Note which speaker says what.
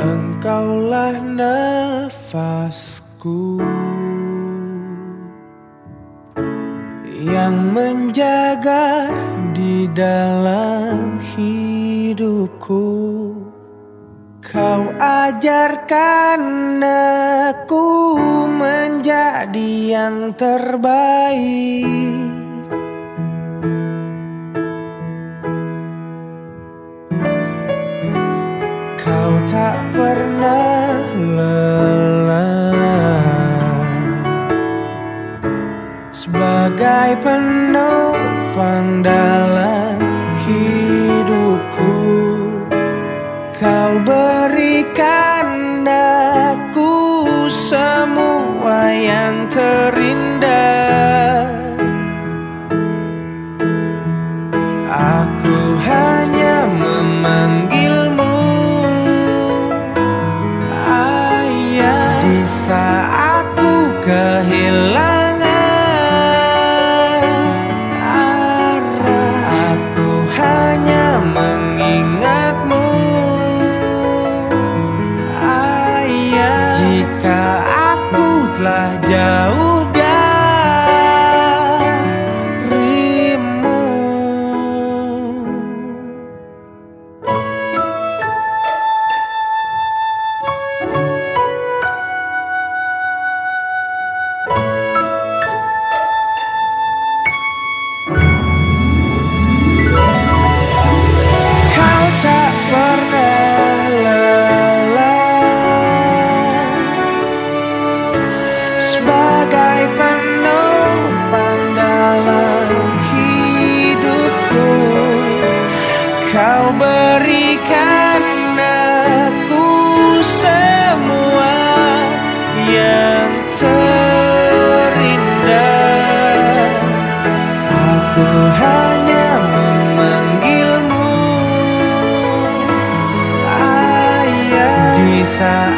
Speaker 1: Engkaulah nafasku Yang menjaga di dalam hidupku. Kau ajarkan aku menjadi yang terbaik dalam hidupku. Kau berikan aku semua yang terindah. Aku hanya memanggilmu Ayah. Di saat ku kehilangan Aku